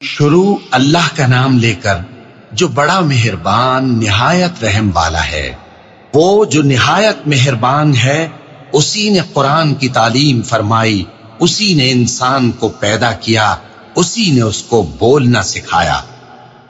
شروع اللہ کا نام لے کر جو بڑا مہربان، نہایت رحم والا ہے۔ وہ جو نہایت مہربان ہے، اسی نے قرآن کی تعلیم فرمائی، اسی نے انسان کو پیدا کیا، اسی نے اس کو بولنا سکھایا۔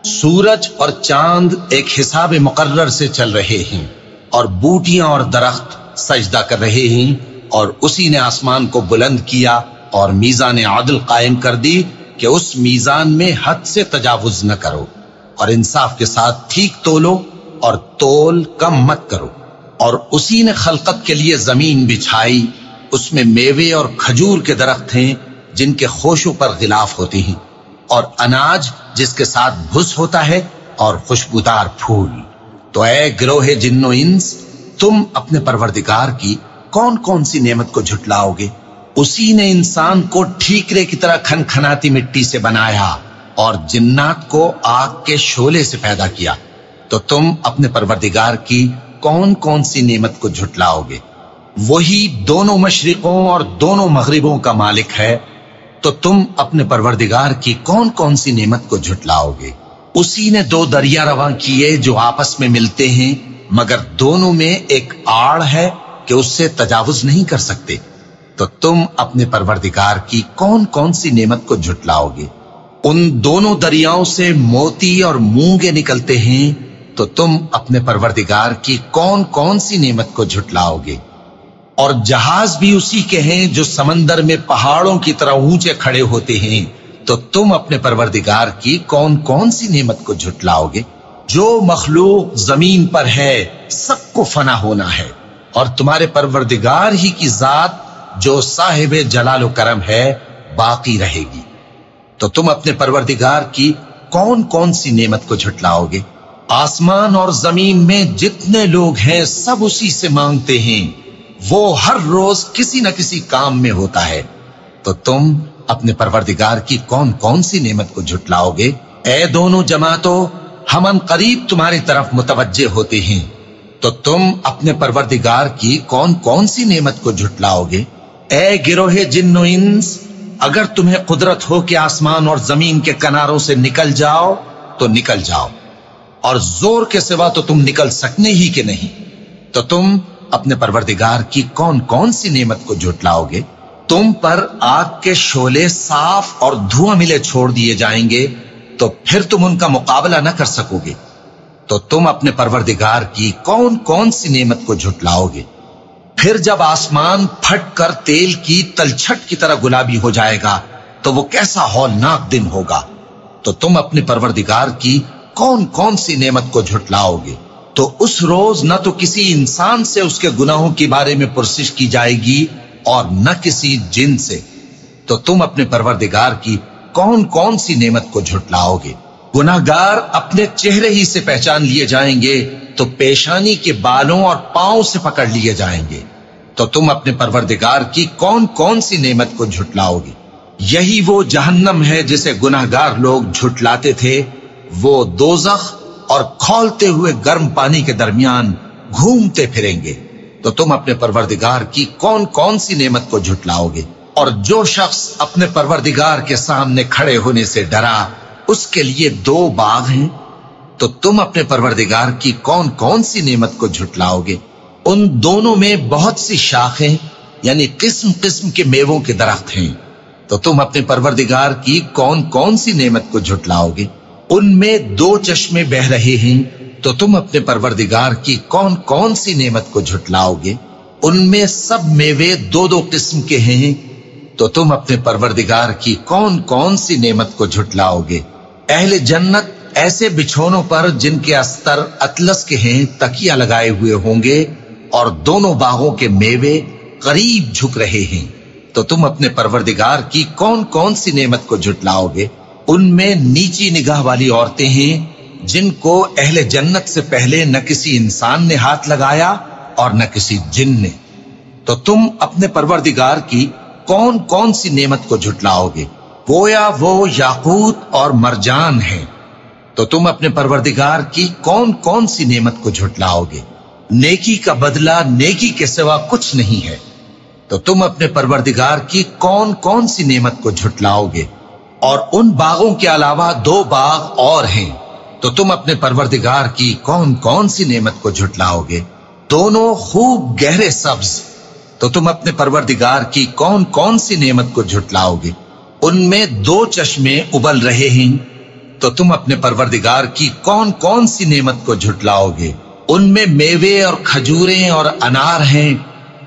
سورج اور چاند ایک حساب مقرر سے چل رہے ہیں اور بوٹیاں اور درخت سجدہ کر رہے ہیں اور اسی نے آسمان کو بلند کیا اور میزان عدل قائم کر دی۔ کہ اس میزان میں حد سے تجاوز نہ کرو اور انصاف کے ساتھ ٹھیک تولو اور تول کم مت کرو۔ اور اسی نے خلقت کے لیے زمین بچھائی۔ اس میں میوے اور کھجور کے درخت ہیں جن کے خوشوں پر غلاف ہوتے ہیں۔ اور اناج جس کے ساتھ بھس ہوتا ہے اور خوشبودار پھول۔ تو اے گروہ جن و انس، تم اپنے پروردگار کی کون کون سی نعمت کو جھٹلاؤ گے؟ اسی نے انسان کو ٹھیکرے کی طرح کھن کھناتی مٹی سے بنایا اور جنات کو آگ کے شولے سے پیدا کیا۔ تو تم اپنے پروردگار کی کون کون سی نعمت کو جھٹلاؤ گے؟ وہی دونوں مشرقوں اور دونوں مغربوں کا مالک ہے۔ تو تم اپنے پروردگار کی کون کون سی نعمت کو جھٹلاؤ گے؟ اسی نے دو دریا رواں کیے جو آپس میں ملتے ہیں، مگر دونوں میں ایک آڑ ہے کہ اس سے تجاوز نہیں کر سکتے۔ تو تم اپنے پروردگار کی کون کون سی نعمت کو جھٹلاؤ گے؟ ان دونوں دریاؤں سے موتی اور مونگے نکلتے ہیں، تو تم اپنے پروردگار کی کون کون سی نعمت کو جھٹلاؤ گے؟ اور جہاز بھی اسی کے ہیں جو سمندر میں پہاڑوں کی طرح اونچے کھڑے ہوتے ہیں، تو تم اپنے پروردگار کی کون کون سی نعمت کو جھٹلاؤ گے؟ جو مخلوق زمین پر ہے، سب کو فنا ہونا ہے، اور تمہارے پروردگار ہی کی ذات جو صاحب جلال و کرم ہے باقی رہے گی۔ تو تم اپنے پروردگار کی کون کون سی نعمت کو جھٹلاؤ گے؟ آسمان اور زمین میں جتنے لوگ ہیں سب اسی سے مانگتے ہیں۔ وہ ہر روز کسی نہ کسی کام میں ہوتا ہے۔ تو تم اپنے پروردگار کی کون کون سی نعمت کو جھٹلاؤ گے؟ اے دونوں جماعتوں، ہم ان قریب تمہاری طرف متوجہ ہوتے ہیں۔ تو تم اپنے پروردگار کی کون کون سی نعمت کو جھٹلاؤ گے؟ اے گروہ جن و انس، اگر تمہیں قدرت ہو کہ آسمان اور زمین کے کناروں سے نکل جاؤ، تو نکل جاؤ۔ اور زور کے سوا تو تم نکل سکنے ہی کہ نہیں۔ تو تم اپنے پروردگار کی کون کون سی نعمت کو جھٹلاؤ گے؟ تم پر آگ کے شولے صاف اور دھواں ملے چھوڑ دیے جائیں گے، تو پھر تم ان کا مقابلہ نہ کر سکو گے۔ تو تم اپنے پروردگار کی کون کون سی نعمت کو جھٹلاؤ گے؟ پھر جب آسمان پھٹ کر تیل کی تلچھٹ کی طرح گلابی ہو جائے گا، تو وہ کیسا ہولناک دن ہوگا۔ تو تم اپنے پروردگار کی کون کون سی نعمت کو جھٹلاؤ گے؟ تو اس روز نہ تو کسی انسان سے اس کے گناہوں کے بارے میں پرسش کی جائے گی اور نہ کسی جن سے۔ تو تم اپنے پروردگار کی کون کون سی نعمت کو جھٹلاؤ گے؟ گناہگار اپنے چہرے ہی سے پہچان لیے جائیں گے تو پیشانی کے بالوں اور پاؤں سے پکڑ لیے جائیں گے۔ تو تم اپنے پروردگار کی کون کون سی نعمت کو جھٹلاؤ گی یہی وہ جہنم ہے جسے گناہ گار لوگ جھٹلاتے تھے۔ وہ دوزخ اور کھولتے ہوئے گرم پانی کے درمیان گھومتے پھریں گے۔ تو تم اپنے پروردگار کی کون کون سی نعمت کو جھٹلاؤ گے؟ اور جو شخص اپنے پروردگار کے سامنے کھڑے ہونے سے ڈرا، اس کے لیے دو باغ ہیں۔ تو تم اپنے پروردگار کی کون کون سی نعمت کو جھٹلاؤ گے؟ ان دونوں میں بہت سی شاخیں یعنی قسم قسم کے میووں کے درخت ہیں۔ تو تم اپنے پروردگار کی کون کون سی نعمت کو جھٹلاؤ گے؟ ان میں دو چشمے بہ رہے ہیں، تو تم اپنے پروردگار کی کون کون سی نعمت کو جھٹلاؤ گے؟ ان میں سب میوے دو دو قسم کے ہیں، تو تم اپنے پروردگار کی کون کون سی نعمت کو جھٹلاؤ گے؟ اہل جنت ایسے بچھونوں پر جن کے استر اطلس کے ہیں تکیا لگائے ہوئے ہوں گے اور دونوں باغوں کے میوے قریب جھک رہے ہیں۔ تو تم اپنے پروردگار کی کون کون سی نعمت کو جھٹلاؤ گے؟ ان میں نیچی نگاہ والی عورتیں ہیں جن کو اہل جنت سے پہلے نہ کسی انسان نے ہاتھ لگایا اور نہ کسی جن نے۔ تو تم اپنے پروردگار کی کون کون سی نعمت کو جھٹلاؤ گے؟ گویا وہ یاقوت اور مرجان ہیں۔ تو تم اپنے پروردگار کی کون کون سی نعمت کو جھٹلاؤ گے؟ نیکی کا بدلہ نیکی کے سوا کچھ نہیں ہے۔ تو تم اپنے پروردگار کی کون کون سی نعمت کو جھٹلاؤ گے؟ اور ان باغوں کے علاوہ دو باغ اور ہیں۔ تو تم اپنے پروردگار کی کون کون سی نعمت کو جھٹلاؤ گے؟ دونوں خوب گہرے سبز۔ تو تم اپنے پروردگار کی کون کون سی نعمت کو جھٹلاؤ گے؟ ان میں دو چشمے ابل رہے ہیں۔ تو تم اپنے پروردگار کی کون کون سی نعمت کو جھٹلاؤ گے؟ ان میں میوے اور کھجوریں اور انار ہیں،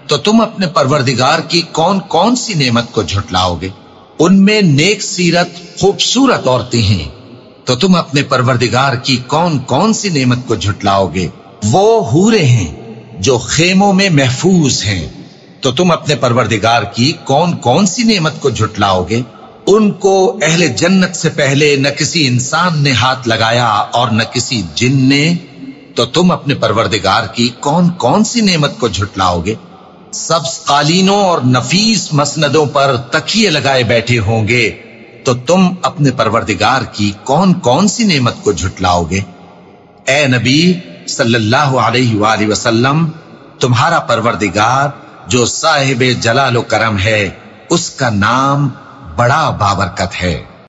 تو تم اپنے پروردگار کی کون کون سی نعمت کو جھٹلاؤ گے؟ ان میں نیک سیرت، خوبصورت عورتیں ہیں، تو تم اپنے پروردگار کی کون کون سی نعمت کو جھٹلاؤ گے؟ وہ ہورے ہیں جو خیموں میں محفوظ ہیں، تو تم اپنے پروردگار کی کون کون سی نعمت کو جھٹلاؤ گے؟ ان کو اہل جنت سے پہلے نہ کسی انسان نے ہاتھ لگایا اور نہ کسی جن نے، تو تم اپنے پروردگار کی کون کون سی نعمت کو جھٹلاؤ گے؟ سبز قالینوں اور نفیس مسندوں پر تکیے لگائے بیٹھے ہوں گے، تو تم اپنے پروردگار کی کون کون سی نعمت کو جھٹلاؤ گے؟ اے نبی صلی اللہ علیہ وآلہ وسلم، تمہارا پروردگار جو صاحب جلال و کرم ہے، اس کا نام بڑا بابرکت ہے۔